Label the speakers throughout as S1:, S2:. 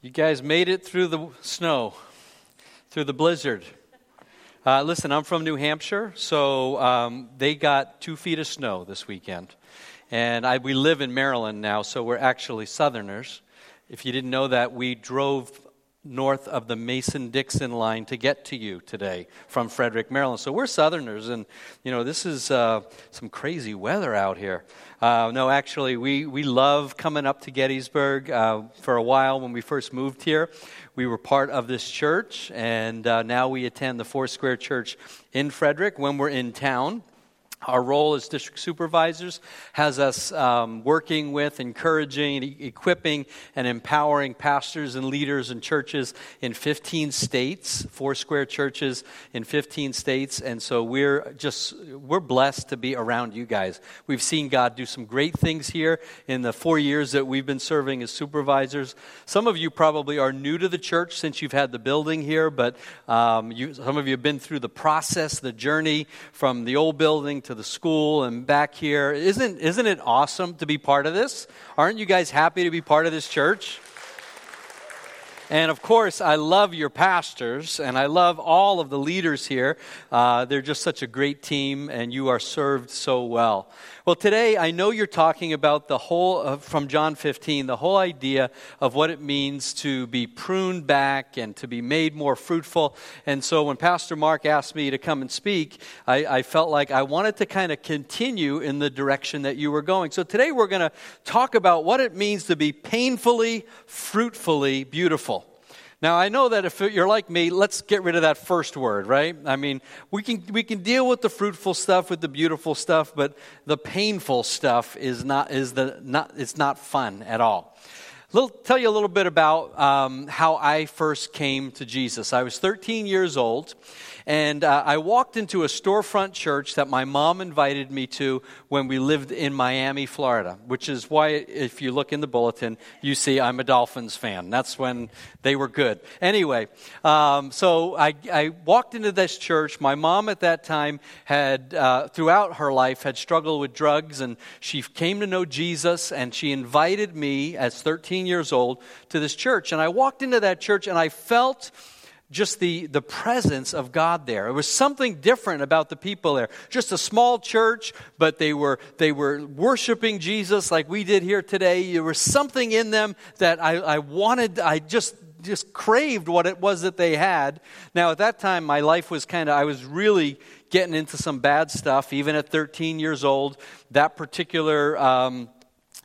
S1: You guys made it through the snow, through the blizzard. Uh, listen, I'm from New Hampshire, so um, they got two feet of snow this weekend. And I, we live in Maryland now, so we're actually Southerners. If you didn't know that, we drove north of the Mason Dixon line to get to you today from Frederick, Maryland. So we're Southerners, and you know this is uh, some crazy weather out here. Uh, no, actually, we, we love coming up to Gettysburg. Uh, for a while, when we first moved here, we were part of this church, and uh, now we attend the Foursquare Church in Frederick when we're in town. Our role as district supervisors has us um, working with, encouraging, e- equipping, and empowering pastors and leaders and churches in 15 states, Foursquare churches in 15 states. And so we're just, we're blessed to be around you guys. We've seen God do some great things here in the four years that we've been serving as supervisors. Some of you probably are new to the church since you've had the building here, but um, you, some of you have been through the process, the journey from the old building to the school and back here. Isn't, isn't it awesome to be part of this? Aren't you guys happy to be part of this church? And of course, I love your pastors and I love all of the leaders here. Uh, they're just such a great team and you are served so well. Well, today I know you're talking about the whole, uh, from John 15, the whole idea of what it means to be pruned back and to be made more fruitful. And so when Pastor Mark asked me to come and speak, I, I felt like I wanted to kind of continue in the direction that you were going. So today we're going to talk about what it means to be painfully, fruitfully beautiful. Now, I know that if you're like me, let's get rid of that first word, right? I mean, we can, we can deal with the fruitful stuff, with the beautiful stuff, but the painful stuff is not, is the, not, it's not fun at all. I'll tell you a little bit about um, how I first came to Jesus. I was 13 years old, and uh, I walked into a storefront church that my mom invited me to when we lived in Miami, Florida, which is why, if you look in the bulletin, you see I'm a Dolphins fan. That's when they were good. Anyway, um, so I, I, walked into this church. My mom at that time had, uh, throughout her life, had struggled with drugs, and she came to know Jesus, and she invited me as 13 years old to this church. And I walked into that church, and I felt just the, the presence of God there. It was something different about the people there. Just a small church, but they were, they were worshiping Jesus like we did here today. There was something in them that I, I wanted, I just, just craved what it was that they had. Now, at that time, my life was kind of, I was really getting into some bad stuff, even at 13 years old. That particular, um,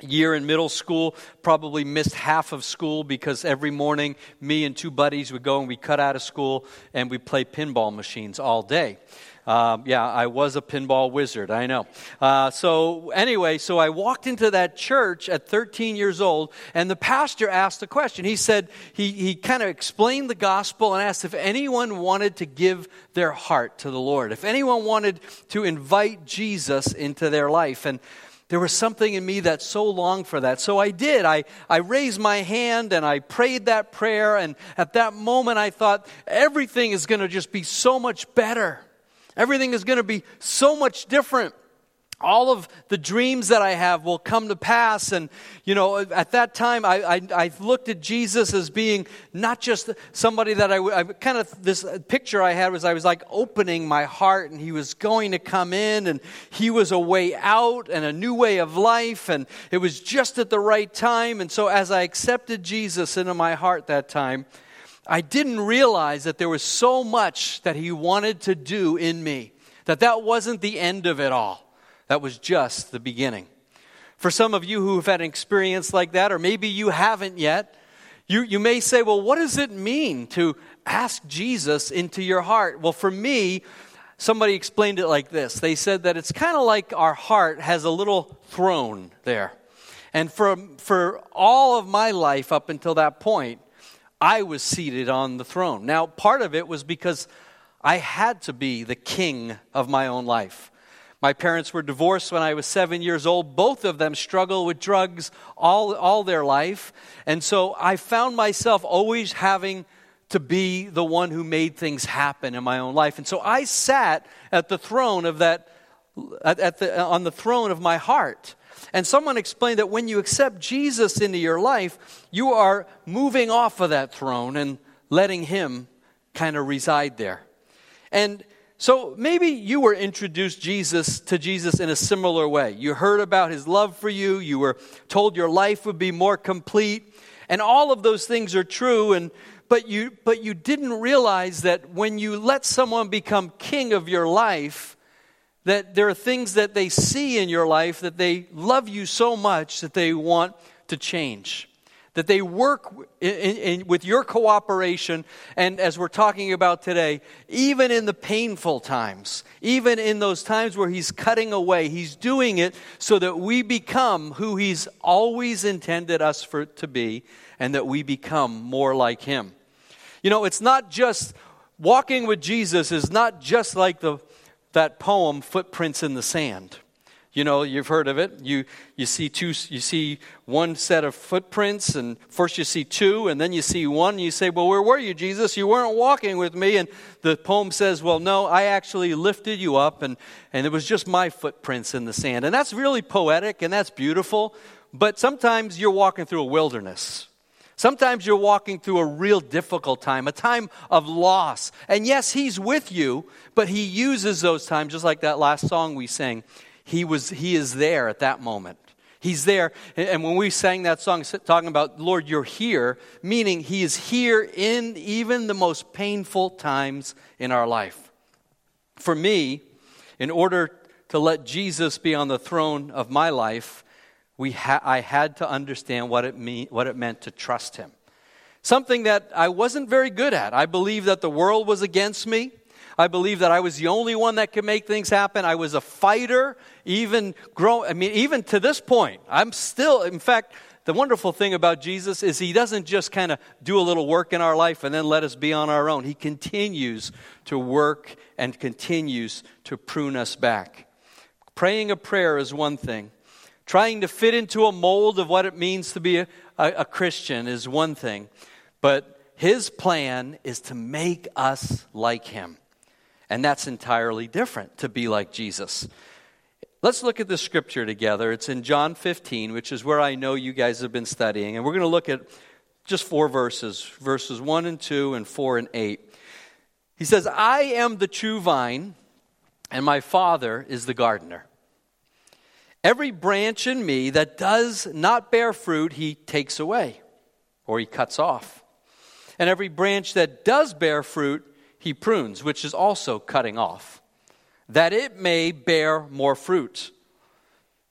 S1: year in middle school, probably missed half of school because every morning me and two buddies would go and we cut out of school and we play pinball machines all day. Um, yeah, I was a pinball wizard, I know. Uh, so, anyway, so I walked into that church at 13 years old, and the pastor asked a question. He said, he, he kind of explained the gospel and asked if anyone wanted to give their heart to the Lord, if anyone wanted to invite Jesus into their life. And there was something in me that so longed for that. So I did. I, I raised my hand and I prayed that prayer. And at that moment, I thought, everything is going to just be so much better. Everything is going to be so much different all of the dreams that I have will come to pass. And, you know, at that time, I, I, I looked at Jesus as being not just somebody that I, I, kind of, this picture I had was I was like opening my heart and he was going to come in and he was a way out and a new way of life. And it was just at the right time. And so as I accepted Jesus into my heart that time, I didn't realize that there was so much that he wanted to do in me, that that wasn't the end of it all. That was just the beginning. For some of you who have had an experience like that, or maybe you haven't yet, you, you may say, well, what does it mean to ask Jesus into your heart? Well, for me, somebody explained it like this they said that it's kind of like our heart has a little throne there. And for, for all of my life up until that point, I was seated on the throne. Now, part of it was because I had to be the king of my own life. My parents were divorced when I was seven years old. Both of them struggled with drugs all, all their life. And so I found myself always having to be the one who made things happen in my own life. And so I sat at the throne of that, at, the, on the throne of my heart. And someone explained that when you accept Jesus into your life, you are moving off of that throne and letting Him kind of reside there. And so maybe you were introduced Jesus to Jesus in a similar way. You heard about his love for you, you were told your life would be more complete, and all of those things are true. And but you but you didn't realize that when you let someone become king of your life that there are things that they see in your life that they love you so much that they want to change that they work in, in, with your cooperation, and as we're talking about today, even in the painful times, even in those times where He's cutting away, He's doing it so that we become who He's always intended us for to be, and that we become more like Him. You know, it's not just walking with Jesus is not just like the that poem, Footprints in the Sand. You know, you've heard of it. You, you see two, you see one set of footprints, and first you see two, and then you see one, and you say, Well, where were you, Jesus? You weren't walking with me. And the poem says, Well, no, I actually lifted you up, and, and it was just my footprints in the sand. And that's really poetic, and that's beautiful, but sometimes you're walking through a wilderness. Sometimes you're walking through a real difficult time, a time of loss. And yes, He's with you, but He uses those times, just like that last song we sang he, was, he is there at that moment. He's there. And when we sang that song, talking about, Lord, you're here, meaning He is here in even the most painful times in our life. For me, in order to let Jesus be on the throne of my life, we ha- I had to understand what it, mean, what it meant to trust Him. Something that I wasn't very good at. I believed that the world was against me. I believe that I was the only one that could make things happen. I was a fighter, even grow. I mean, even to this point, I'm still. In fact, the wonderful thing about Jesus is he doesn't just kind of do a little work in our life and then let us be on our own. He continues to work and continues to prune us back. Praying a prayer is one thing. Trying to fit into a mold of what it means to be a, a, a Christian is one thing. But his plan is to make us like him. And that's entirely different to be like Jesus. Let's look at the scripture together. It's in John 15, which is where I know you guys have been studying. And we're going to look at just four verses verses 1 and 2, and 4 and 8. He says, I am the true vine, and my Father is the gardener. Every branch in me that does not bear fruit, he takes away, or he cuts off. And every branch that does bear fruit, he prunes, which is also cutting off, that it may bear more fruit.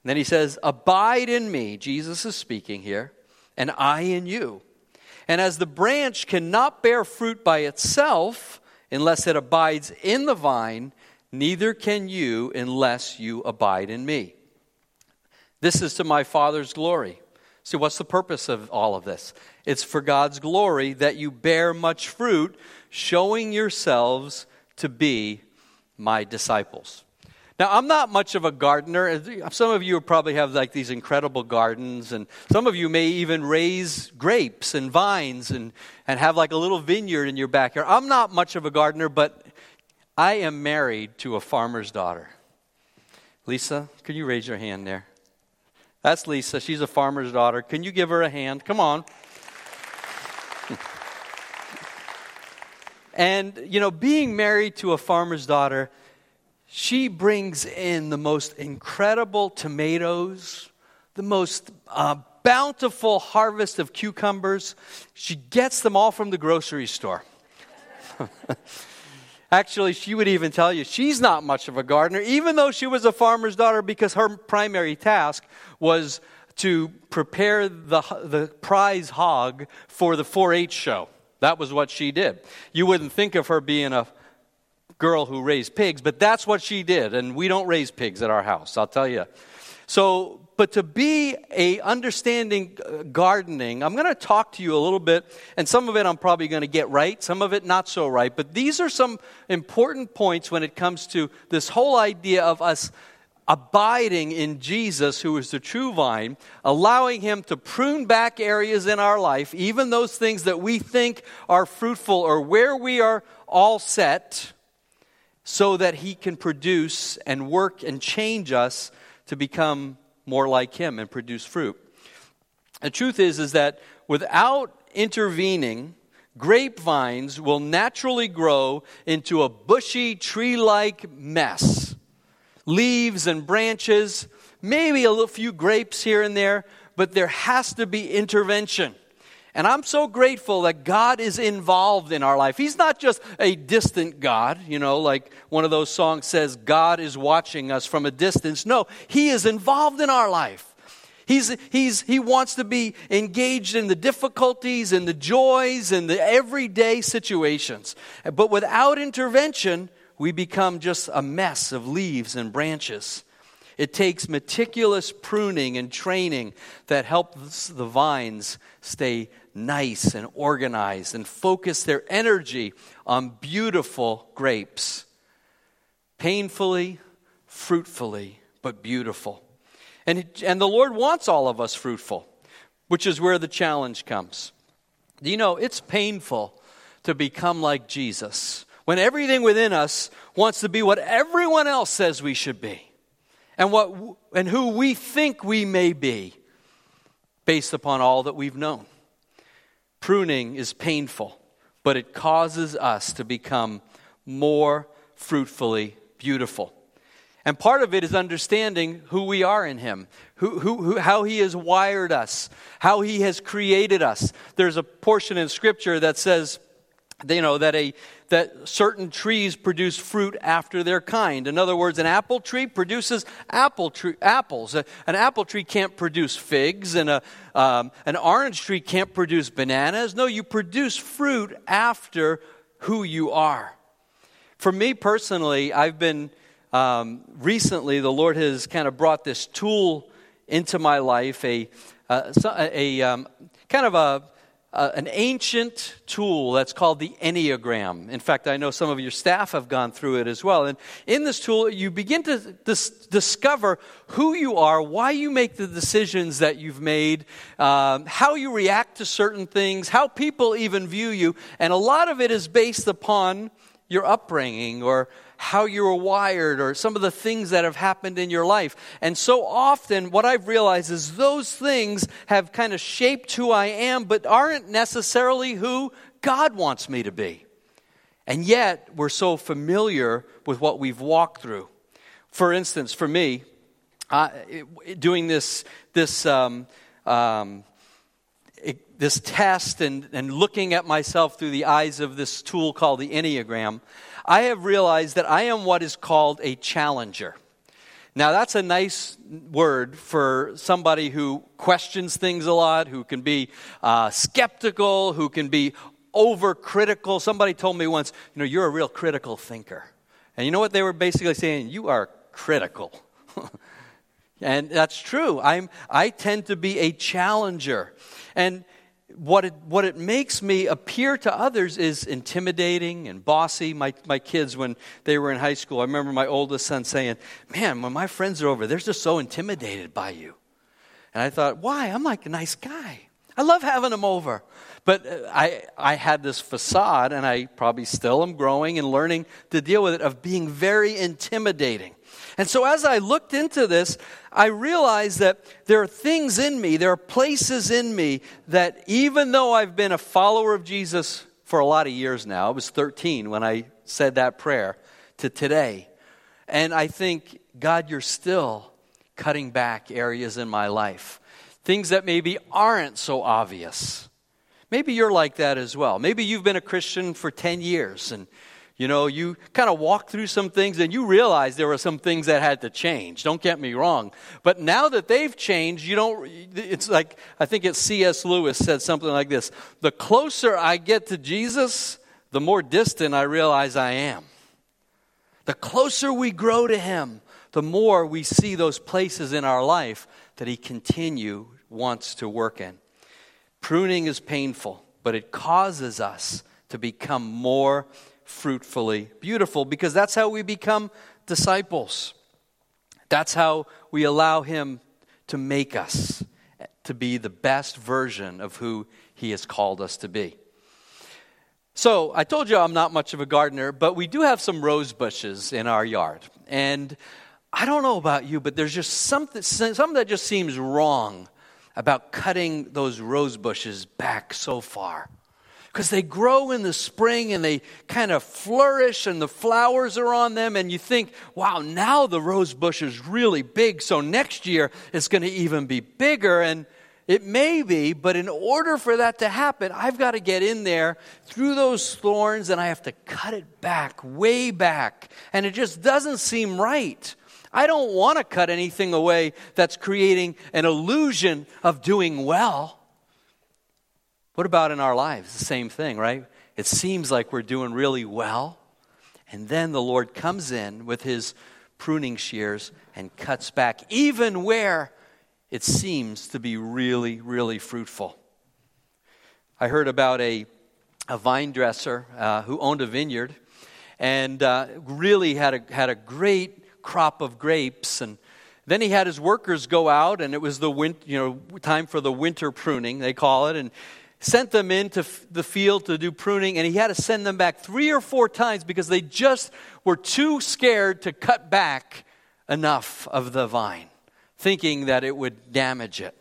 S1: And then he says, Abide in me, Jesus is speaking here, and I in you. And as the branch cannot bear fruit by itself unless it abides in the vine, neither can you unless you abide in me. This is to my Father's glory. See, what's the purpose of all of this? It's for God's glory that you bear much fruit, showing yourselves to be my disciples. Now, I'm not much of a gardener. Some of you probably have like these incredible gardens, and some of you may even raise grapes and vines and, and have like a little vineyard in your backyard. I'm not much of a gardener, but I am married to a farmer's daughter. Lisa, could you raise your hand there? That's Lisa. She's a farmer's daughter. Can you give her a hand? Come on. And, you know, being married to a farmer's daughter, she brings in the most incredible tomatoes, the most uh, bountiful harvest of cucumbers. She gets them all from the grocery store. Actually, she would even tell you she's not much of a gardener, even though she was a farmer's daughter, because her primary task was to prepare the, the prize hog for the 4 H show. That was what she did. You wouldn't think of her being a girl who raised pigs, but that's what she did. And we don't raise pigs at our house, I'll tell you. So, but to be a understanding uh, gardening, I'm going to talk to you a little bit, and some of it I'm probably going to get right, some of it not so right. But these are some important points when it comes to this whole idea of us abiding in Jesus, who is the true vine, allowing Him to prune back areas in our life, even those things that we think are fruitful or where we are all set, so that He can produce and work and change us to become more like him and produce fruit. The truth is is that without intervening, grapevines will naturally grow into a bushy tree-like mess. Leaves and branches, maybe a little few grapes here and there, but there has to be intervention. And I'm so grateful that God is involved in our life. He's not just a distant God, you know, like one of those songs says, God is watching us from a distance. No, He is involved in our life. He's, he's, he wants to be engaged in the difficulties and the joys and the everyday situations. But without intervention, we become just a mess of leaves and branches. It takes meticulous pruning and training that helps the vines stay nice and organized and focus their energy on beautiful grapes. Painfully, fruitfully, but beautiful. And, and the Lord wants all of us fruitful, which is where the challenge comes. You know, it's painful to become like Jesus when everything within us wants to be what everyone else says we should be and, what, and who we think we may be based upon all that we've known. Pruning is painful, but it causes us to become more fruitfully beautiful. And part of it is understanding who we are in Him, who, who, who, how He has wired us, how He has created us. There's a portion in Scripture that says, you know, that, a, that certain trees produce fruit after their kind. In other words, an apple tree produces apple apples. An apple tree can't produce figs, and a, um, an orange tree can't produce bananas. No, you produce fruit after who you are. For me personally, I've been um, recently, the Lord has kind of brought this tool into my life, a, a, a um, kind of a uh, an ancient tool that's called the Enneagram. In fact, I know some of your staff have gone through it as well. And in this tool, you begin to dis- discover who you are, why you make the decisions that you've made, um, how you react to certain things, how people even view you. And a lot of it is based upon your upbringing or how you were wired or some of the things that have happened in your life. And so often, what I've realized is those things have kind of shaped who I am, but aren't necessarily who God wants me to be. And yet, we're so familiar with what we've walked through. For instance, for me, uh, doing this, this, um, um, this test and, and looking at myself through the eyes of this tool called the Enneagram, I have realized that I am what is called a challenger. Now, that's a nice word for somebody who questions things a lot, who can be uh, skeptical, who can be overcritical. Somebody told me once, you know, you're a real critical thinker. And you know what they were basically saying? You are critical. and that's true. I'm, I tend to be a challenger. And what it, what it makes me appear to others is intimidating and bossy. My, my kids, when they were in high school, I remember my oldest son saying, Man, when my friends are over, they're just so intimidated by you. And I thought, Why? I'm like a nice guy. I love having them over. But uh, I, I had this facade, and I probably still am growing and learning to deal with it, of being very intimidating. And so as I looked into this, I realized that there are things in me, there are places in me that even though I've been a follower of Jesus for a lot of years now, I was 13 when I said that prayer, to today. And I think, God, you're still cutting back areas in my life. Things that maybe aren't so obvious. Maybe you're like that as well. Maybe you've been a Christian for 10 years and you know, you kind of walk through some things and you realize there were some things that had to change. Don't get me wrong. But now that they've changed, you don't, it's like, I think it's C.S. Lewis said something like this The closer I get to Jesus, the more distant I realize I am. The closer we grow to Him, the more we see those places in our life that He continue wants to work in. Pruning is painful, but it causes us to become more fruitfully beautiful because that's how we become disciples. That's how we allow Him to make us to be the best version of who He has called us to be. So, I told you I'm not much of a gardener, but we do have some rose bushes in our yard. And I don't know about you, but there's just something, something that just seems wrong about cutting those rose bushes back so far. Because they grow in the spring and they kind of flourish and the flowers are on them, and you think, wow, now the rose bush is really big, so next year it's going to even be bigger. And it may be, but in order for that to happen, I've got to get in there through those thorns and I have to cut it back, way back. And it just doesn't seem right. I don't want to cut anything away that's creating an illusion of doing well. What about in our lives? The same thing, right? It seems like we're doing really well. And then the Lord comes in with his pruning shears and cuts back, even where it seems to be really, really fruitful. I heard about a, a vine dresser uh, who owned a vineyard and uh, really had a, had a great crop of grapes. And then he had his workers go out, and it was the you know, time for the winter pruning, they call it, and sent them into the field to do pruning, and he had to send them back three or four times because they just were too scared to cut back enough of the vine, thinking that it would damage it.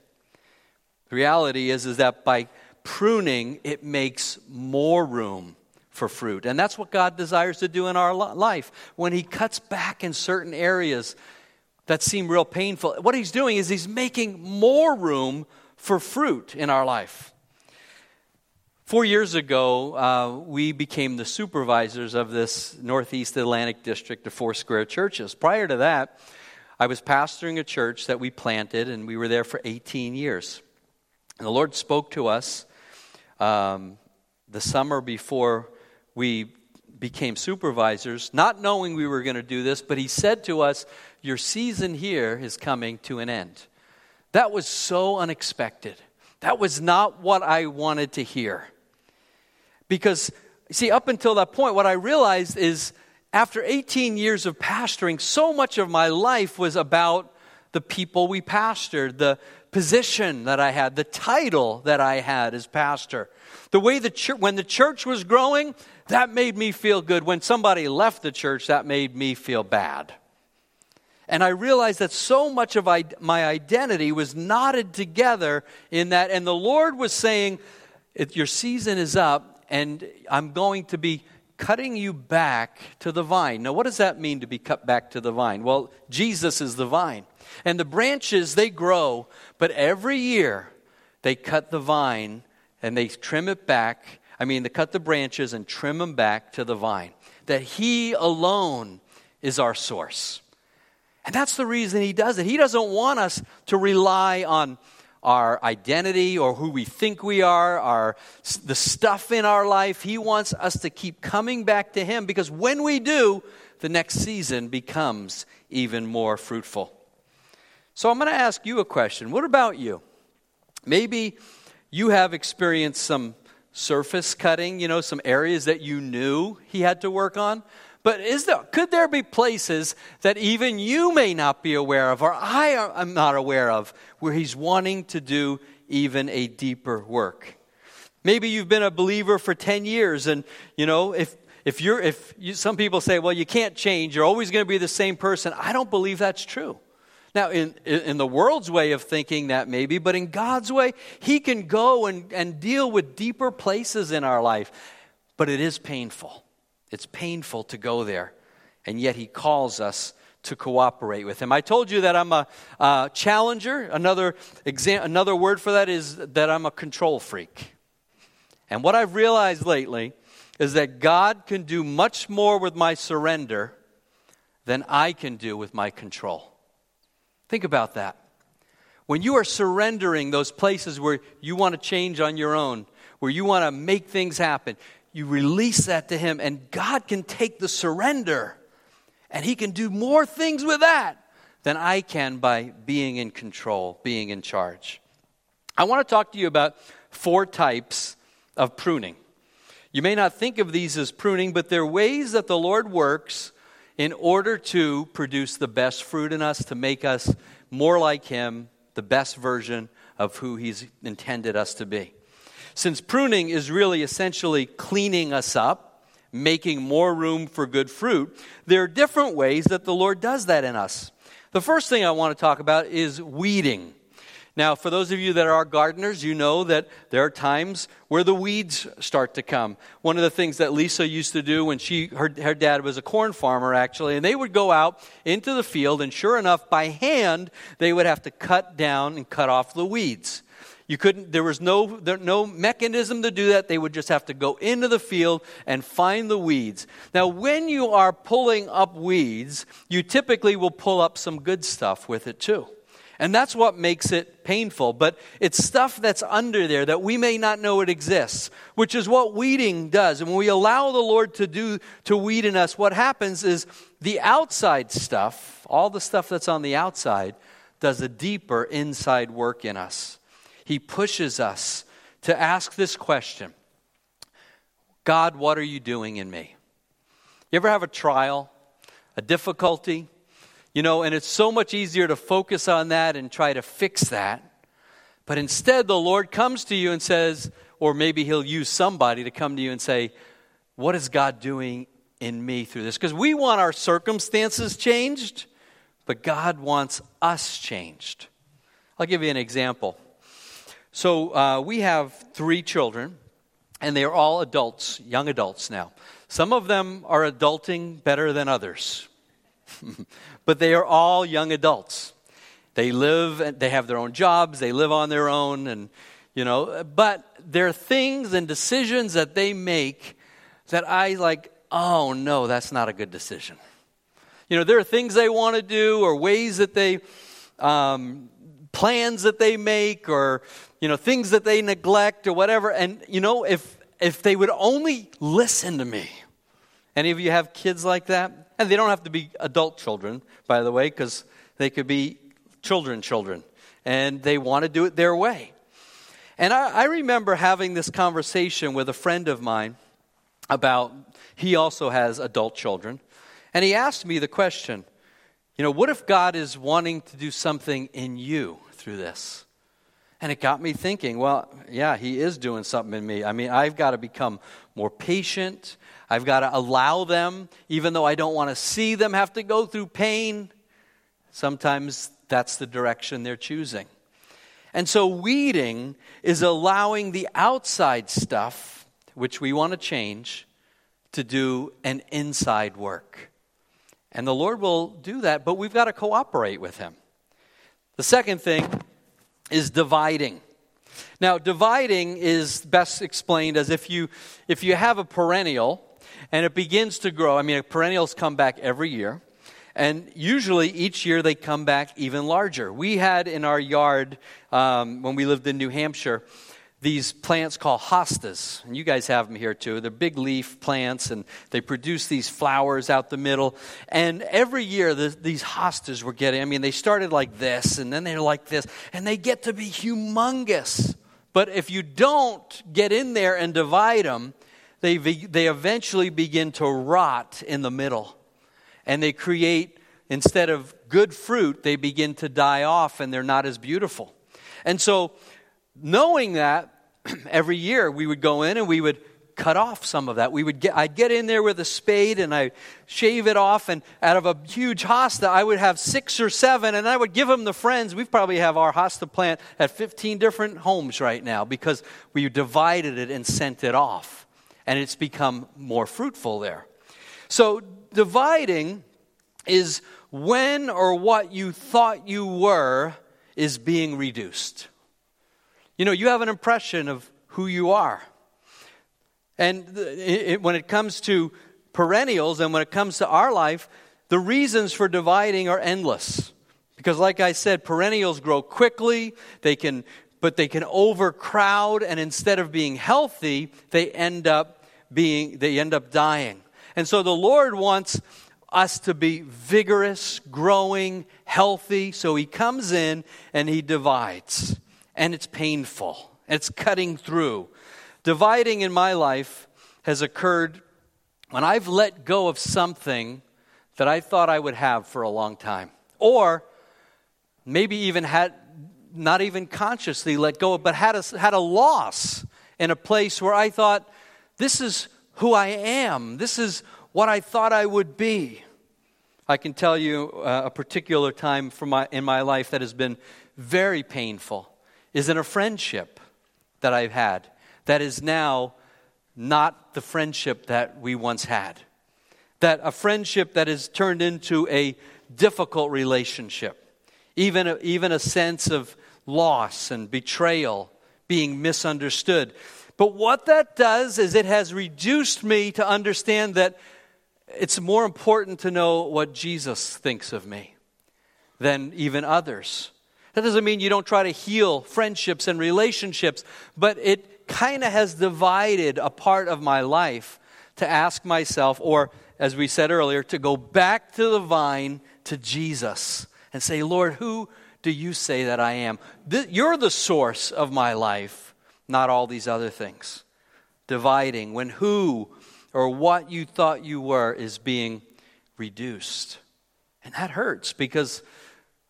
S1: The reality is, is that by pruning, it makes more room for fruit. And that's what God desires to do in our life. When He cuts back in certain areas that seem real painful, what He's doing is He's making more room for fruit in our life. Four years ago, uh, we became the supervisors of this Northeast Atlantic District of Foursquare churches. Prior to that, I was pastoring a church that we planted, and we were there for 18 years. And the Lord spoke to us um, the summer before we became supervisors, not knowing we were going to do this, but he said to us, Your season here is coming to an end. That was so unexpected. That was not what I wanted to hear. Because, see, up until that point, what I realized is after 18 years of pastoring, so much of my life was about the people we pastored, the position that I had, the title that I had as pastor. The way the church, when the church was growing, that made me feel good. When somebody left the church, that made me feel bad. And I realized that so much of my identity was knotted together in that. And the Lord was saying, Your season is up, and I'm going to be cutting you back to the vine. Now, what does that mean to be cut back to the vine? Well, Jesus is the vine. And the branches, they grow, but every year they cut the vine and they trim it back. I mean, to cut the branches and trim them back to the vine. That He alone is our source. And that's the reason He does it. He doesn't want us to rely on our identity or who we think we are, our, the stuff in our life. He wants us to keep coming back to Him because when we do, the next season becomes even more fruitful. So I'm going to ask you a question. What about you? Maybe you have experienced some surface cutting, you know, some areas that you knew he had to work on. But is there, could there be places that even you may not be aware of, or I am not aware of, where he's wanting to do even a deeper work? Maybe you've been a believer for 10 years, and, you know, if, if you're, if you, some people say, well, you can't change, you're always going to be the same person. I don't believe that's true. Now, in, in the world's way of thinking, that maybe, but in God's way, He can go and, and deal with deeper places in our life. But it is painful. It's painful to go there. And yet, He calls us to cooperate with Him. I told you that I'm a, challenger. Another, exam, another word for that is that I'm a control freak. And what I've realized lately is that God can do much more with my surrender than I can do with my control. Think about that. When you are surrendering those places where you want to change on your own, where you want to make things happen, you release that to Him, and God can take the surrender and He can do more things with that than I can by being in control, being in charge. I want to talk to you about four types of pruning. You may not think of these as pruning, but they're ways that the Lord works in order to produce the best fruit in us, to make us more like Him, the best version of who He's intended us to be. Since pruning is really essentially cleaning us up, making more room for good fruit, there are different ways that the Lord does that in us. The first thing I want to talk about is weeding. Now, for those of you that are gardeners, you know that there are times where the weeds start to come. One of the things that Lisa used to do when she her, her dad was a corn farmer actually, and they would go out into the field and sure enough by hand they would have to cut down and cut off the weeds. You couldn't, there was no, there, no mechanism to do that. They would just have to go into the field and find the weeds. Now, when you are pulling up weeds, you typically will pull up some good stuff with it too. And that's what makes it painful. But it's stuff that's under there that we may not know it exists, which is what weeding does. And when we allow the Lord to do to weed in us, what happens is the outside stuff, all the stuff that's on the outside, does a deeper inside work in us he pushes us to ask this question God, what are you doing in me? You ever have a trial, a difficulty? You know, and it's so much easier to focus on that and try to fix that. But instead, the Lord comes to you and says, or maybe He'll use somebody to come to you and say, What is God doing in me through this? Because we want our circumstances changed, but God wants us changed. I'll give you an example. So uh, we have three children, and they are all adults, young adults now. Some of them are adulting better than others, but they are all young adults. They live, they have their own jobs, they live on their own, and you know, but there are things and decisions that they make that I like, oh no, that's not a good decision. You know, there are things they want to do or ways that they, um, plans that they make or you know, things that they neglect or whatever. And, you know, if, if they would only listen to me. Any of you have kids like that? And they don't have to be adult children, by the way, because they could be children, children. And they want to do it their way. And I, I remember having this conversation with a friend of mine about, he also has adult children. And he asked me the question, you know, what if God is wanting to do something in you through this? And it got me thinking, well, yeah, he is doing something in me. I mean, I've got to become more patient. I've got to allow them, even though I don't want to see them have to go through pain. Sometimes that's the direction they're choosing. And so, weeding is allowing the outside stuff, which we want to change, to do an inside work. And the Lord will do that, but we've got to cooperate with Him. The second thing is dividing. Now, dividing is best explained as if you if you have a perennial and it begins to grow. I mean, perennials come back every year. And usually each year they come back even larger. We had in our yard, um, when we lived in New Hampshire, these plants called hostas. And you guys have them here too. They're big leaf plants and they produce these flowers out the middle. And every year the, these hostas were getting, I mean, they started like this and then they're like this and they get to be humongous. But if you don't get in there and divide them, they, they eventually begin to rot in the middle. And they create, instead of good fruit, they begin to die off and they're not as beautiful. And so, knowing that, every year we would go in and we would cut off some of that. We would get, I'd get in there with a spade and I shave it off, and out of a huge hosta, I would have six or seven, and I would give them to friends. We probably have our hosta plant at 15 different homes right now because we divided it and sent it off, and it's become more fruitful there. So, dividing is when or what you thought you were is being reduced. You know, you have an impression of who you are. And it, when it comes to perennials and when it comes to our life, the reasons for dividing are endless. Because, like I said, perennials grow quickly, they can, but they can overcrowd, and instead of being healthy, they end up being, they end up dying. And so the Lord wants us to be vigorous, growing, healthy. So He comes in and He divides and it's painful. It's cutting through. Dividing in my life has occurred when I've let go of something that I thought I would have for a long time. Or maybe even had not even consciously let go of, but had a, had a loss in a place where I thought, this is who I am. This is what I thought I would be. I can tell you uh, a particular time from my, in my life that has been very painful is in a friendship that I've had that is now not the friendship that we once had. That a friendship that has turned into a difficult relationship, even a, even a sense of loss and betrayal, being misunderstood. But what that does is it has reduced me to understand that it's more important to know what Jesus thinks of me than even others. That doesn't mean you don't try to heal friendships and relationships, but it kind of has divided a part of my life to ask myself, or as we said earlier, to go back to the vine to Jesus and say, Lord, who do you say that I am? You're the source of my life, not all these other things. Dividing when who or what you thought you were is being reduced. And that hurts because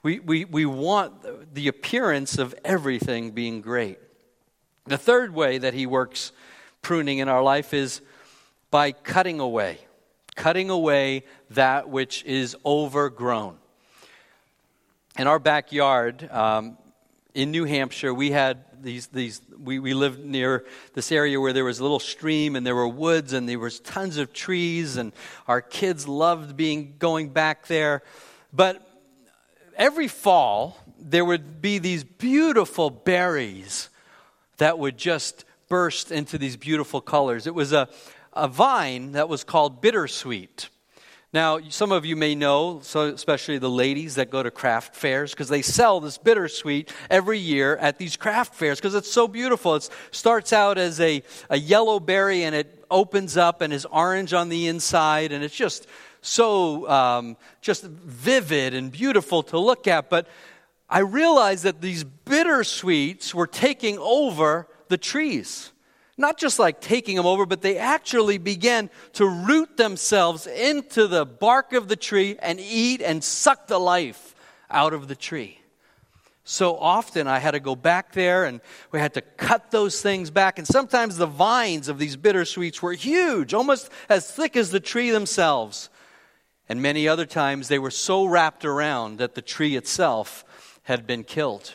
S1: we, we, we want the appearance of everything being great. The third way that he works pruning in our life is by cutting away, cutting away that which is overgrown. In our backyard um, in New Hampshire, we had these, these we, we lived near this area where there was a little stream and there were woods and there was tons of trees and our kids loved being going back there. But every fall, there would be these beautiful berries that would just burst into these beautiful colors. It was a, a vine that was called bittersweet. Now, some of you may know, so especially the ladies that go to craft fairs, because they sell this bittersweet every year at these craft fairs because it's so beautiful. It starts out as a, a yellow berry and it opens up and is orange on the inside, and it's just so um, just vivid and beautiful to look at. But I realized that these bittersweets were taking over the trees. Not just like taking them over, but they actually began to root themselves into the bark of the tree and eat and suck the life out of the tree. So often I had to go back there and we had to cut those things back. And sometimes the vines of these bittersweets were huge, almost as thick as the tree themselves. And many other times they were so wrapped around that the tree itself had been killed.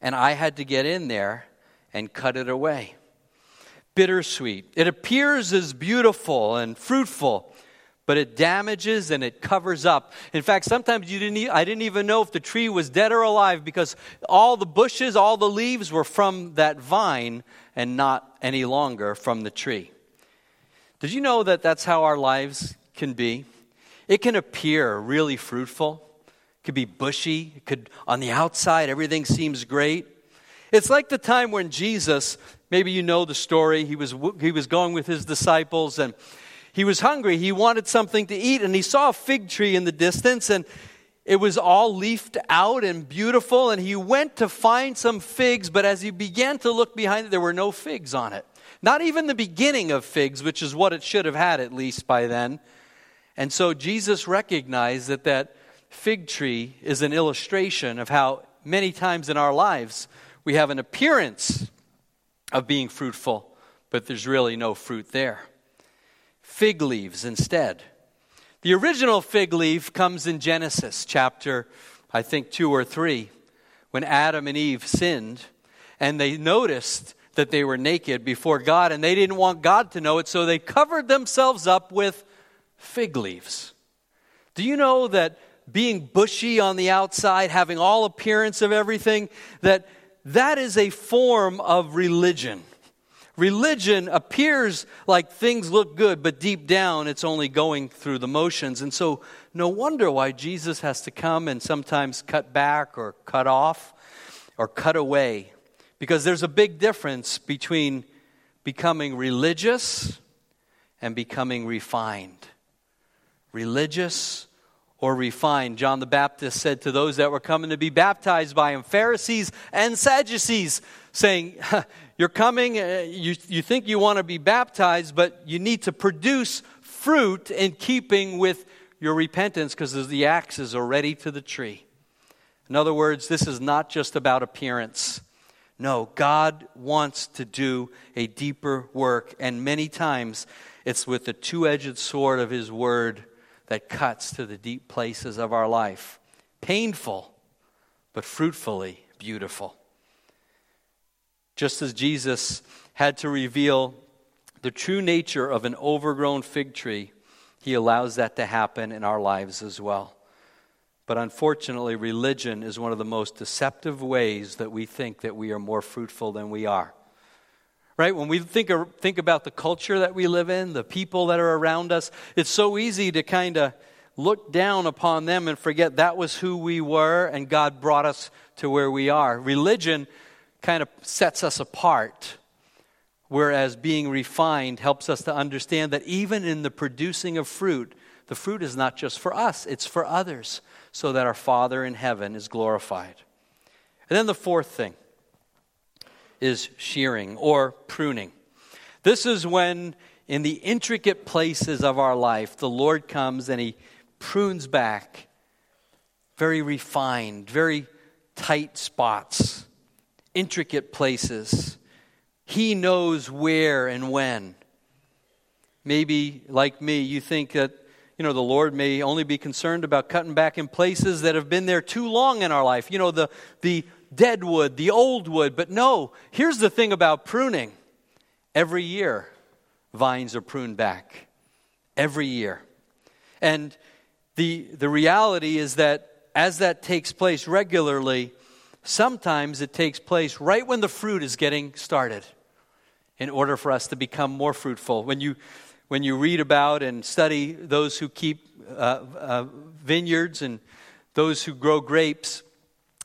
S1: And I had to get in there and cut it away. Bittersweet. It appears as beautiful and fruitful, but it damages and it covers up. In fact, sometimes you didn't, I didn't even know if the tree was dead or alive because all the bushes, all the leaves were from that vine and not any longer from the tree. Did you know that that's how our lives can be? It can appear really fruitful. It could be bushy. It could, on the outside, everything seems great. It's like the time when Jesus, maybe you know the story, he was, he was going with his disciples and he was hungry. He wanted something to eat and he saw a fig tree in the distance and it was all leafed out and beautiful. And he went to find some figs, but as he began to look behind it, there were no figs on it. Not even the beginning of figs, which is what it should have had at least by then. And so Jesus recognized that that fig tree is an illustration of how many times in our lives we have an appearance of being fruitful, but there's really no fruit there. Fig leaves instead. The original fig leaf comes in Genesis chapter, I think, 2 or 3, when Adam and Eve sinned and they noticed that they were naked before God and they didn't want God to know it, so they covered themselves up with fig leaves. Do you know that being bushy on the outside, having all appearance of everything, that that is a form of religion. Religion appears like things look good, but deep down it's only going through the motions. And so, no wonder why Jesus has to come and sometimes cut back or cut off or cut away. Because there's a big difference between becoming religious and becoming refined. Religious or refined. John the Baptist said to those that were coming to be baptized by him, Pharisees and Sadducees, saying, You're coming, uh, you, you think you want to be baptized, but you need to produce fruit in keeping with your repentance because the axe is already to the tree. In other words, this is not just about appearance. No, God wants to do a deeper work, and many times it's with the two edged sword of His Word that cuts to the deep places of our life. Painful, but fruitfully beautiful. Just as Jesus had to reveal the true nature of an overgrown fig tree, He allows that to happen in our lives as well. But unfortunately, religion is one of the most deceptive ways that we think that we are more fruitful than we are. Right? When we think, think about the culture that we live in, the people that are around us, it's so easy to kind of look down upon them and forget that was who we were and God brought us to where we are. Religion kind of sets us apart, whereas being refined helps us to understand that even in the producing of fruit, the fruit is not just for us, it's for others so that our Father in heaven is glorified. And then the fourth thing is shearing or pruning. This is when, in the intricate places of our life, the Lord comes and He prunes back very refined, very tight spots, intricate places. He knows where and when. Maybe, like me, you think that you know, the Lord may only be concerned about cutting back in places that have been there too long in our life. You know, the, the dead wood, the old wood. But no, here's the thing about pruning every year, vines are pruned back. Every year. And the, the reality is that as that takes place regularly, sometimes it takes place right when the fruit is getting started in order for us to become more fruitful. When you when you read about and study those who keep uh, uh, vineyards and those who grow grapes,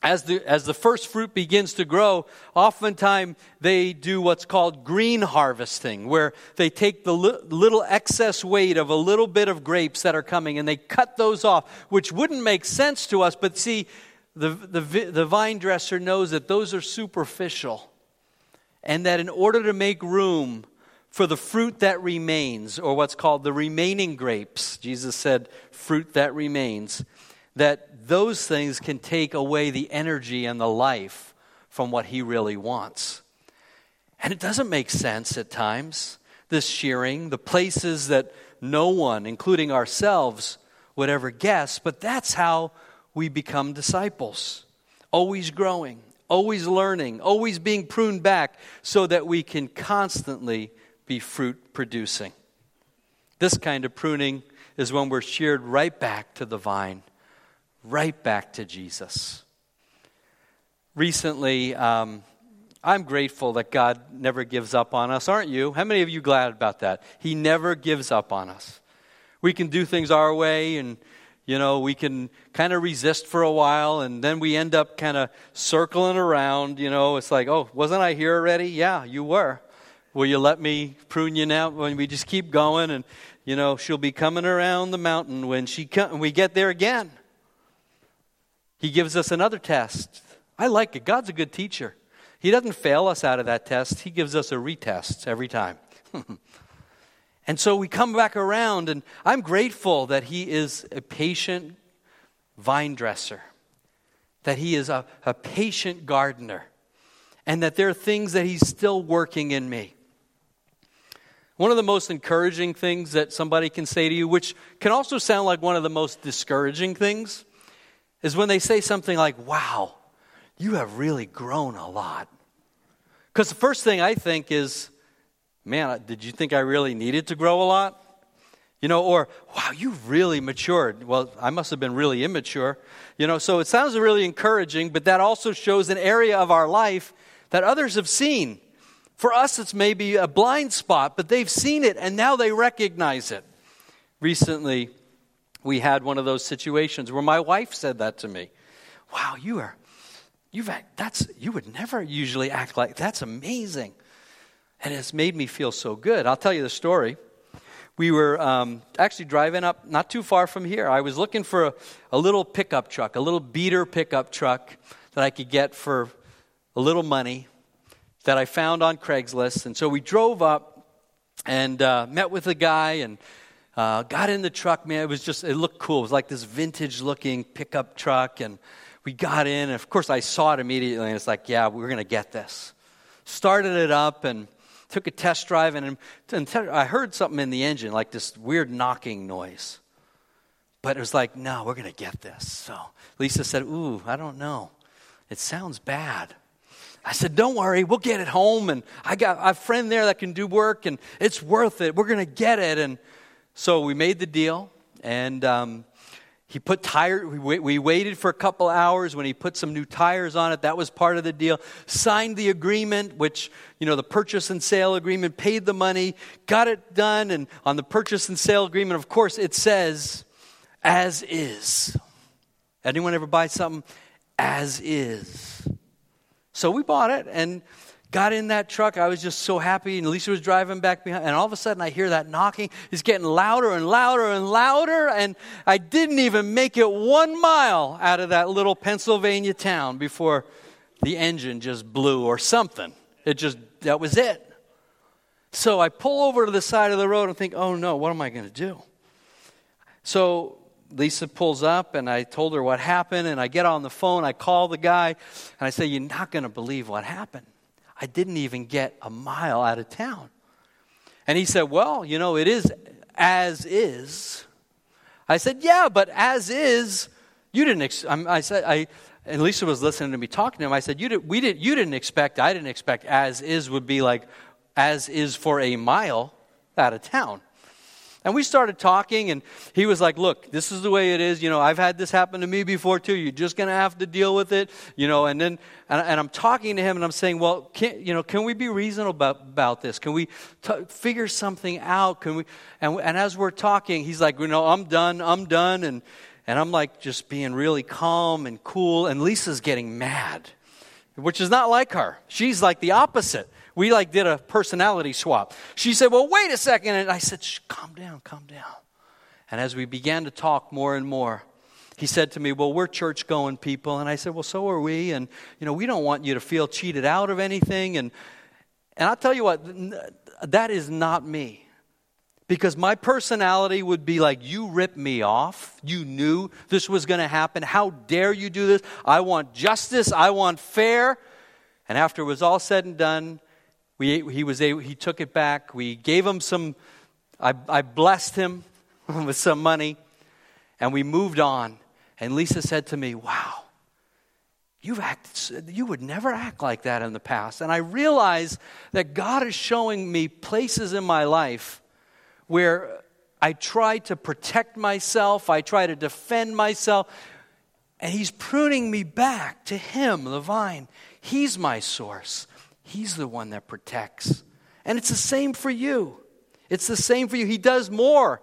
S1: as the, as the first fruit begins to grow, oftentimes they do what's called green harvesting, where they take the li- little excess weight of a little bit of grapes that are coming and they cut those off, which wouldn't make sense to us. But see, the, the, the vine dresser knows that those are superficial and that in order to make room for the fruit that remains, or what's called the remaining grapes. Jesus said, fruit that remains, that those things can take away the energy and the life from what he really wants. And it doesn't make sense at times, this shearing, the places that no one, including ourselves, would ever guess, but that's how we become disciples. Always growing, always learning, always being pruned back so that we can constantly be fruit producing. This kind of pruning is when we're sheared right back to the vine, right back to Jesus. Recently, um, I'm grateful that God never gives up on us, aren't you? How many of you glad about that? He never gives up on us. We can do things our way and you know, we can kind of resist for a while and then we end up kind of circling around. You know, it's like, oh, wasn't I here already? Yeah, you were. Will you let me prune you now? When we just keep going, and you know, she'll be coming around the mountain when she come, we get there again. He gives us another test. I like it. God's a good teacher. He doesn't fail us out of that test, He gives us a retest every time. and so we come back around, and I'm grateful that He is a patient vine dresser, that He is a, a patient gardener, and that there are things that He's still working in me. One of the most encouraging things that somebody can say to you, which can also sound like one of the most discouraging things, is when they say something like, Wow, you have really grown a lot. Because the first thing I think is, Man, did you think I really needed to grow a lot? You know, or, Wow, you've really matured. Well, I must have been really immature. You know, so it sounds really encouraging, but that also shows an area of our life that others have seen for us, it's maybe a blind spot, but they've seen it and now they recognize it. Recently, we had one of those situations where my wife said that to me. Wow, you are, you've act, that's, you would never usually act like that's amazing. And it's made me feel so good. I'll tell you the story. We were um, actually driving up not too far from here. I was looking for a, a little pickup truck, a little beater pickup truck that I could get for a little money that I found on Craigslist. And so we drove up and uh, met with a guy and uh, got in the truck. Man, it was just, it looked cool. It was like this vintage looking pickup truck. And we got in, and of course, I saw it immediately, and it's like, yeah, we're going to get this. Started it up and took a test drive, and, and I heard something in the engine, like this weird knocking noise. But it was like, no, we're going to get this. So Lisa said, ooh, I don't know. It sounds bad. I said, don't worry, we'll get it home. And I got a friend there that can do work, and it's worth it. We're going to get it. And so we made the deal, and um, he put tire. We, we waited for a couple hours when he put some new tires on it. That was part of the deal. Signed the agreement, which you know the purchase and sale agreement. Paid the money, got it done, and on the purchase and sale agreement, of course, it says, "As is." Anyone ever buy something as is? So we bought it, and got in that truck. I was just so happy. And Lisa was driving back behind. And all of a sudden, I hear that knocking. It's getting louder and louder and louder. And I didn't even make it one mile out of that little Pennsylvania town before the engine just blew or something. It just, that was it. So I pull over to the side of the road and think, oh no, what am I going to do? So Lisa pulls up and I told her what happened and I get on the phone, I call the guy and I say, You're not going to believe what happened. I didn't even get a mile out of town. And he said, Well, you know, it is as is. I said, Yeah, but as is, you didn't. Ex-, I said, I, and Lisa was listening to me talking to him. I said, you, did, we did, you didn't expect, I didn't expect as is would be like as is for a mile out of town. And we started talking, and he was like, Look, this is the way it is. You know, I've had this happen to me before too. You're just going to have to deal with it. You know, and then, and, and, I'm talking to him, and I'm saying, Well, can, you know, can we be reasonable about, about this? Can we t- figure something out? Can we? And, and as we're talking, he's like, You know, I'm done. I'm done. And, and I'm like just being really calm and cool. And Lisa's getting mad, which is not like her. She's like the opposite we like did a personality swap. She said, Well, wait a second. And I said, calm down, calm down. And as we began to talk more and more, he said to me, Well, we're church going people. And I said, Well, so are we. And, you know, we don't want you to feel cheated out of anything. And, and I'll tell you what, that is not me. Because my personality would be like, You ripped me off. You knew this was going to happen. How dare you do this? I want justice. I want fair. And after it was all said and done, we, he, was able, he took it back. We gave him some, I, I blessed him with some money, and we moved on. And Lisa said to me, Wow, you've acted, you would never act like that in the past. And I realize that God is showing me places in my life where I try to protect myself, I try to defend myself, and He's pruning me back to Him, the vine. He's my source. He's the one that protects. And it's the same for you. It's the same for you. He does more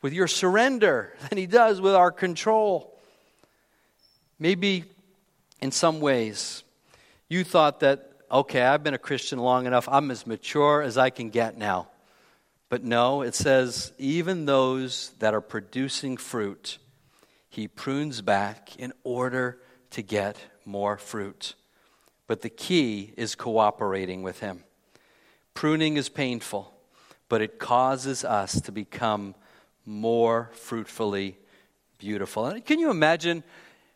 S1: with your surrender than he does with our control. Maybe in some ways you thought that, okay, I've been a Christian long enough, I'm as mature as I can get now. But no, it says, even those that are producing fruit, he prunes back in order to get more fruit. But the key is cooperating with Him. Pruning is painful, but it causes us to become more fruitfully beautiful. And can you imagine?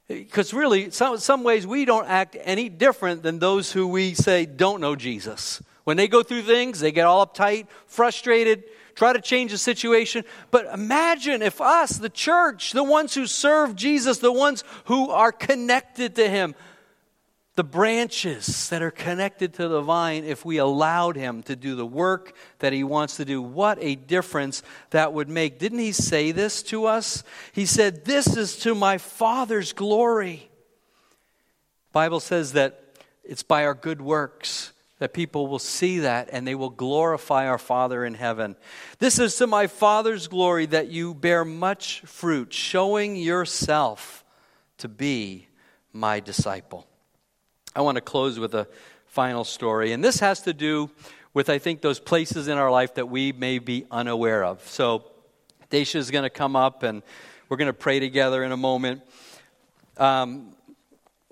S1: Because really, some, some ways we don't act any different than those who we say don't know Jesus. When they go through things, they get all uptight, frustrated, try to change the situation. But imagine if us, the church, the ones who serve Jesus, the ones who are connected to Him, the branches that are connected to the vine if we allowed him to do the work that he wants to do. What a difference that would make. Didn't he say this to us? He said, This is to my Father's glory. Bible says that it's by our good works that people will see that and they will glorify our Father in heaven. This is to my Father's glory that you bear much fruit, showing yourself to be my disciple. I want to close with a final story. And this has to do with, I think, those places in our life that we may be unaware of. So, Dacia is going to come up and we're going to pray together in a moment. Um,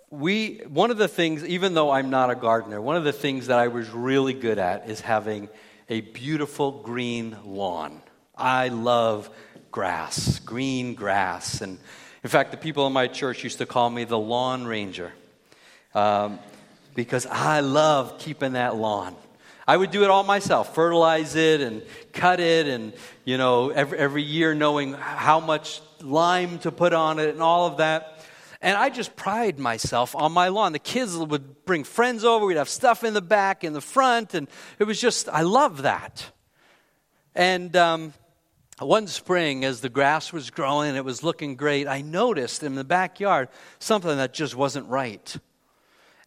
S1: we, one of the things, even though I'm not a gardener, one of the things that I was really good at is having a beautiful green lawn. I love grass, green grass. And In fact, the people in my church used to call me the lawn ranger um, because I love keeping that lawn. I would do it all myself, fertilize it and cut it, and you know, every, every year knowing how much lime to put on it and all of that. And I just pride myself on my lawn. The kids would bring friends over, we'd have stuff in the back, in the front, and it was just, I love that. And um, one spring, as the grass was growing, and it was looking great, I noticed in the backyard something that just wasn't right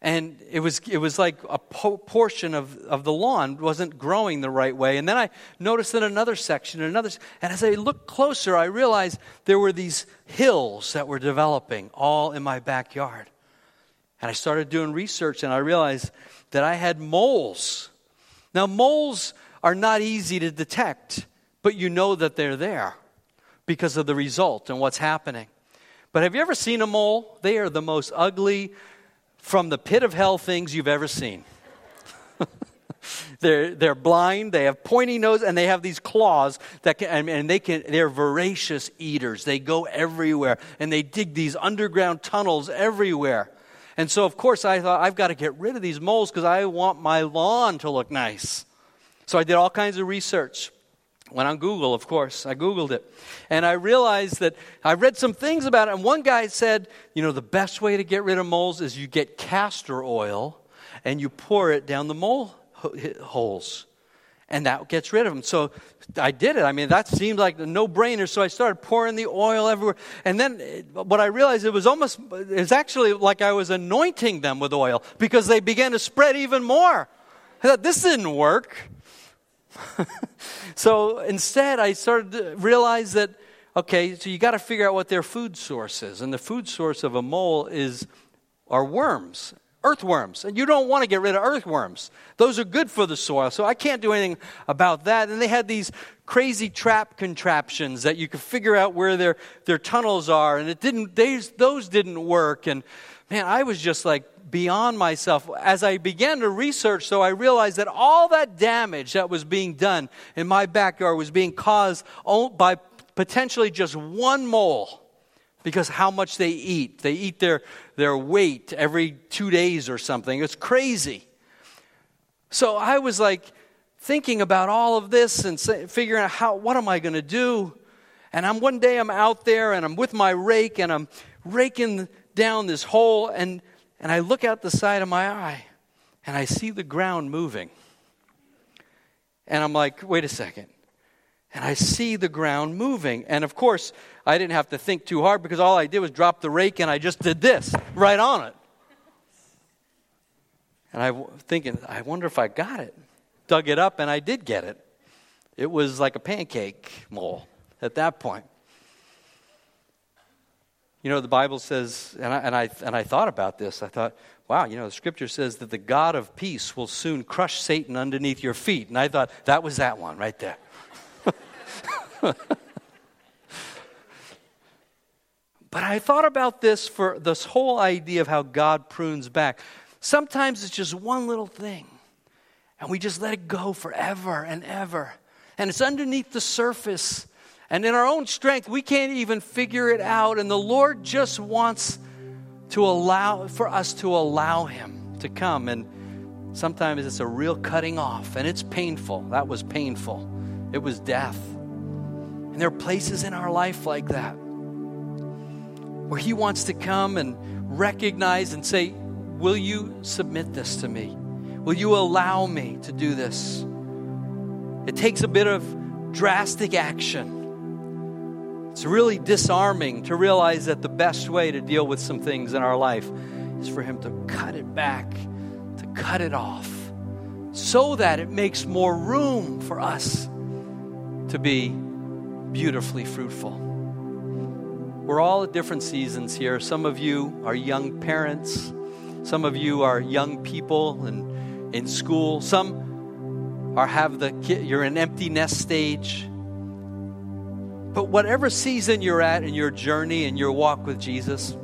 S1: and it was, it was like a po- portion of, of the lawn wasn't growing the right way. And then I noticed in another section, another, and as I looked closer, I realized there were these hills that were developing all in my backyard. And I started doing research, and I realized that I had moles. Now, moles are not easy to detect, but you know that they're there because of the result and what's happening. But have you ever seen a mole? They are the most ugly, from the pit of hell things you've ever seen. they're, they're blind, they have pointy nose, and they have these claws that can, and they can, they're voracious eaters. They go everywhere, and they dig these underground tunnels everywhere. And so, of course, I thought, I've got to get rid of these moles because I want my lawn to look nice. So I did all kinds of research. Went on Google, of course. I Googled it. And I realized that I read some things about it. And one guy said, you know, the best way to get rid of moles is you get castor oil and you pour it down the mole holes. And that gets rid of them. So I did it. I mean, that seemed like a no brainer. So I started pouring the oil everywhere. And then uh, what I realized, it was almost, it was actually like I was anointing them with oil because they began to spread even more. I thought, this didn't work. So instead, I started to realize that, okay, so you got to figure out what their food source is. And the food source of a mole is are worms, earthworms. And you don't want to get rid of earthworms. Those are good for the soil. So I can't do anything about that. And they had these crazy trap contraptions that you could figure out where their, their tunnels are. And it didn't, they, those didn't work. And man, I was just like beyond myself. As I began to research, so I realized that all that damage that was being done in my backyard was being caused by potentially just one mole because how much they eat. They eat their, their weight every two days or something. It's crazy. So I was like thinking about all of this and figuring out how, what am I going to do? And I'm one day I'm out there and I'm with my rake and I'm raking down this hole and and I look out the side of my eye and I see the ground moving. And I'm like, wait a second. And I see the ground moving. And of course, I didn't have to think too hard because all I did was drop the rake and I just did this right on it. And I'm thinking, I wonder if I got it. Dug it up and I did get it. It was like a pancake mole at that point. You know, the Bible says, and I, and, I, and I thought about this. I thought, wow, you know, the scripture says that the God of peace will soon crush Satan underneath your feet. And I thought, that was that one right there. but I thought about this for this whole idea of how God prunes back. Sometimes it's just one little thing, and we just let it go forever and ever. And it's underneath the surface. And in our own strength, we can't even figure it out. And the Lord just wants to allow for us to allow Him to come. And sometimes it's a real cutting off, and it's painful. That was painful. It was death. And there are places in our life like that where He wants to come and recognize and say, Will you submit this to me? Will you allow me to do this? It takes a bit of drastic action. It's really disarming to realize that the best way to deal with some things in our life is for Him to cut it back, to cut it off, so that it makes more room for us to be beautifully fruitful. We're all at different seasons here. Some of you are young parents, some of you are young people and in school, some are have the you're in empty nest stage but whatever season you're at in your journey and your walk with Jesus,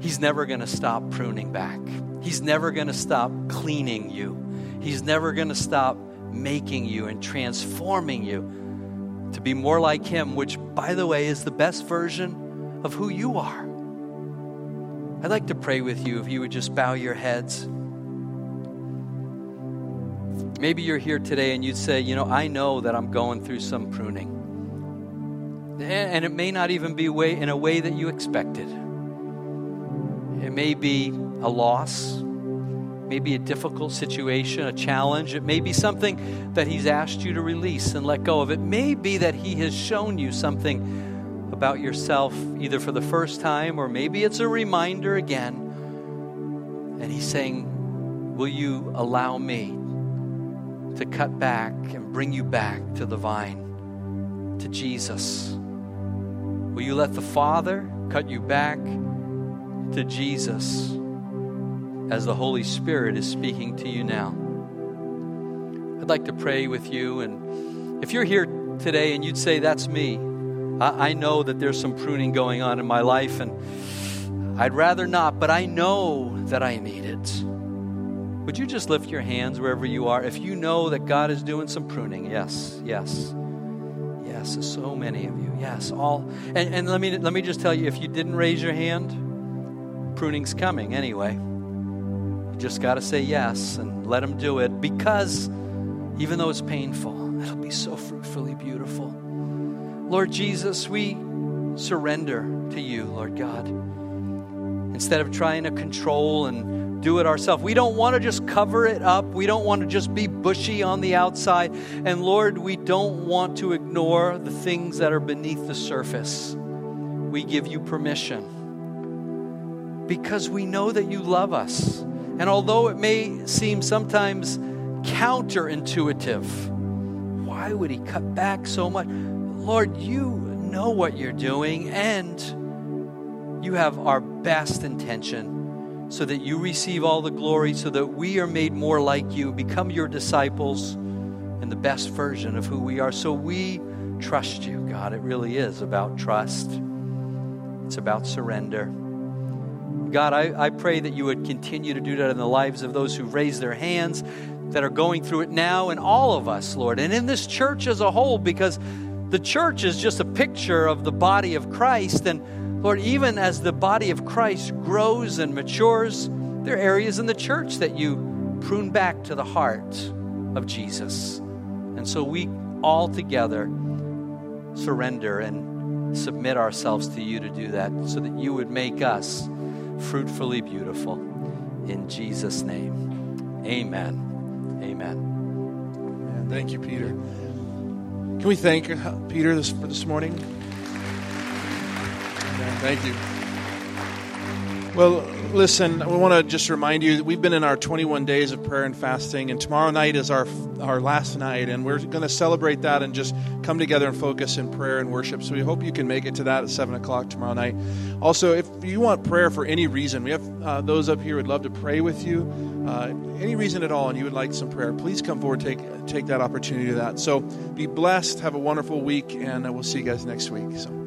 S1: He's never going to stop pruning back. He's never going to stop cleaning you. He's never going to stop making you and transforming you to be more like Him, which, by the way, is the best version of who you are. I'd like to pray with you if you would just bow your heads. Maybe you're here today and you'd say, You know, I know that I'm going through some pruning. Eh, and it may not even be way, in a way that you expected. It may be a loss, maybe a difficult situation, a challenge. It may be something that He's asked you to release and let go of. It may be that He has shown you something about yourself, either for the first time or maybe it's a reminder again. And He's saying, Will you allow me to cut back and bring you back to the vine, to Jesus? Will you let the Father cut you back to Jesus as the Holy Spirit is speaking to you now? I'd like to pray with you. And if you're here today and you'd say, That's me, I, I know that there's some pruning going on in my life, and I'd rather not, but I know that I need it. Would you just lift your hands wherever you are? If you know that God is doing some pruning, yes, yes. Yes, so many of you. Yes, all. And, and let me let me just tell you, if you didn't raise your hand, pruning's coming anyway. You just got to say yes and let Him do it because even though it's painful, it'll be so fruitfully beautiful. Lord Jesus, we surrender to you, Lord God. Instead of trying to control and do it ourselves. We don't want to just cover it up. We don't want to just be bushy on the outside. And Lord, we don't want to ignore the things that are beneath the surface. We give you permission because we know that you love us. And although it may seem sometimes counterintuitive, why would he cut back so much? Lord, you know what you're doing and you have our best intention so that you receive all the glory, so that we are made more like you, become your disciples, and the best version of who we are. So we trust you, God. It really is about trust, it's about surrender. God, I, I pray that you would continue to do that in the lives of those who raise their hands, that are going through it now, and all of us, Lord, and in this church as a whole, because the church is just a picture of the body of Christ. And Lord, even as the body of Christ grows and matures, there are areas in the church that you prune back to the heart of Jesus. And so we all together surrender and submit ourselves to you to do that so that you would make us fruitfully beautiful. In Jesus' name, amen. Amen.
S2: Thank you, Peter. Can we thank uh, Peter this, for this morning? Thank you. Well, listen, we want to just remind you that we've been in our 21 days of prayer and fasting, and tomorrow night is our our last night, and we're going to celebrate that and just come together and focus in prayer and worship. So we hope you can make it to that at 7 o'clock tomorrow night. Also, if you want prayer for any reason, we have uh, those up here would love to pray with you. Uh, any reason at all, and you would like some prayer, please come forward, take take that opportunity to that. So be blessed, have a wonderful week, and we'll see you guys next week. So.